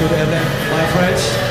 good event, my friends.